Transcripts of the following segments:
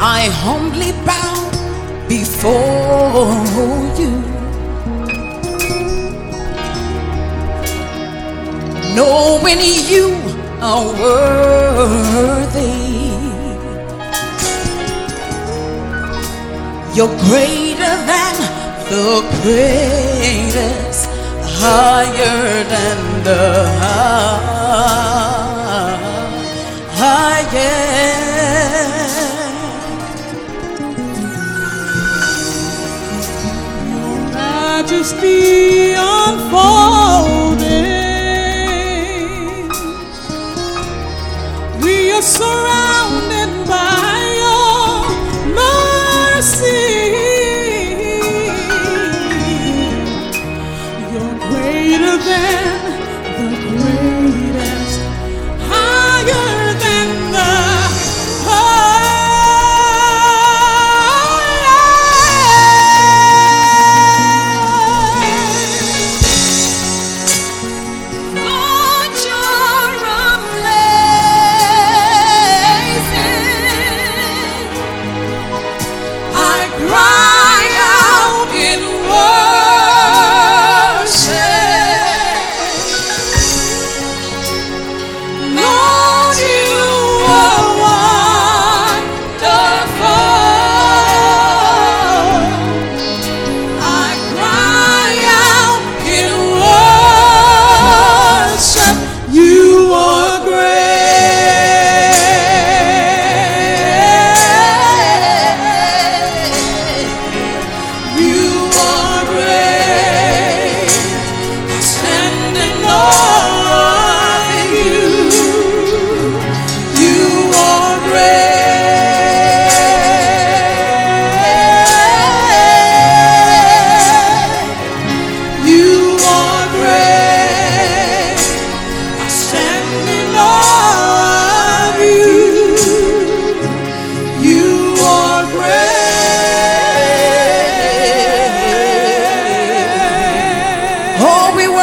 I humbly bow before you. Knowing you are worthy. You're greater than the greatest, higher than the highest. majesty unfolding. We are surrounded by greater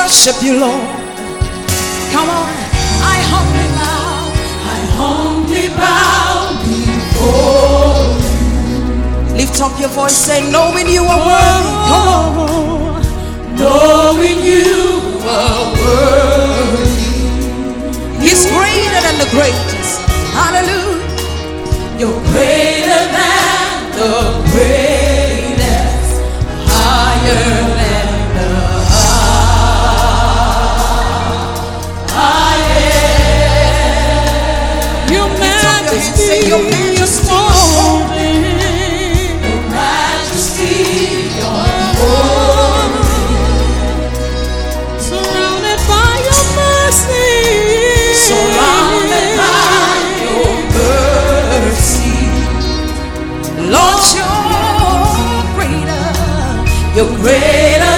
worship you, Lord. Come on. I humbly bow. I humbly bow before you. Lift up your voice, say, knowing you are worthy. Come on. Oh, knowing you are worthy. He's greater than the greatest. Hallelujah. You're greater than the you're greater.